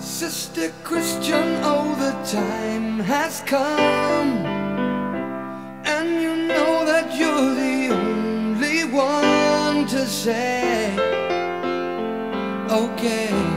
Sister Christian, oh, the time has come. And you know that you're the only one to say, okay.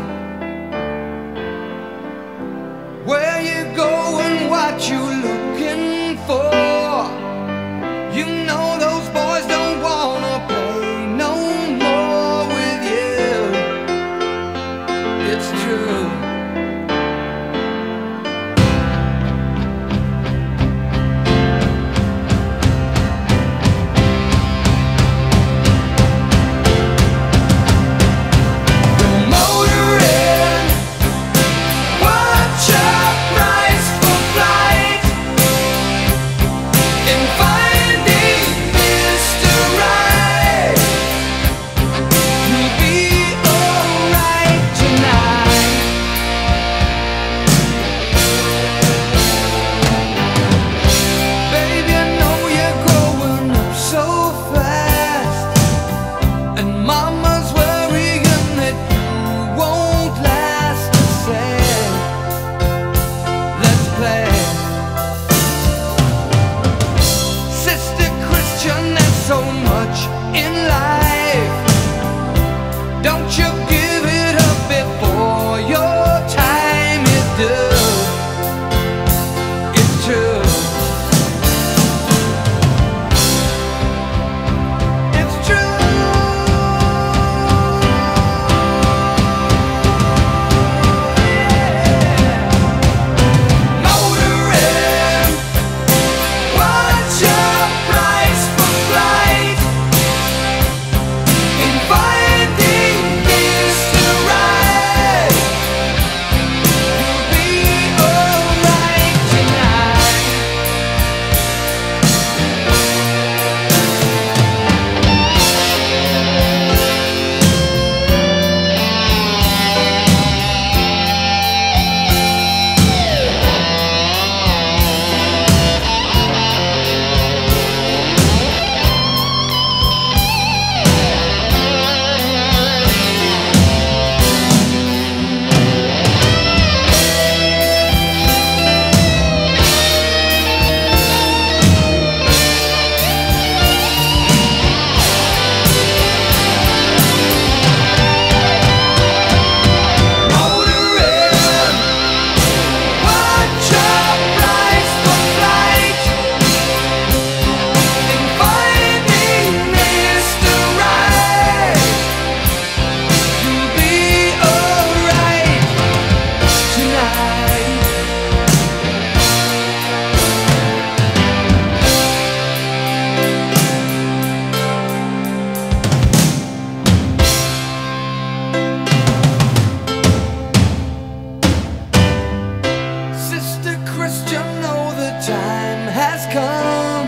come.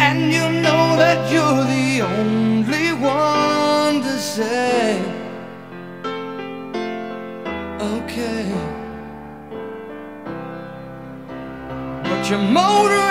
And you know that you're the only one to say Okay. But your motor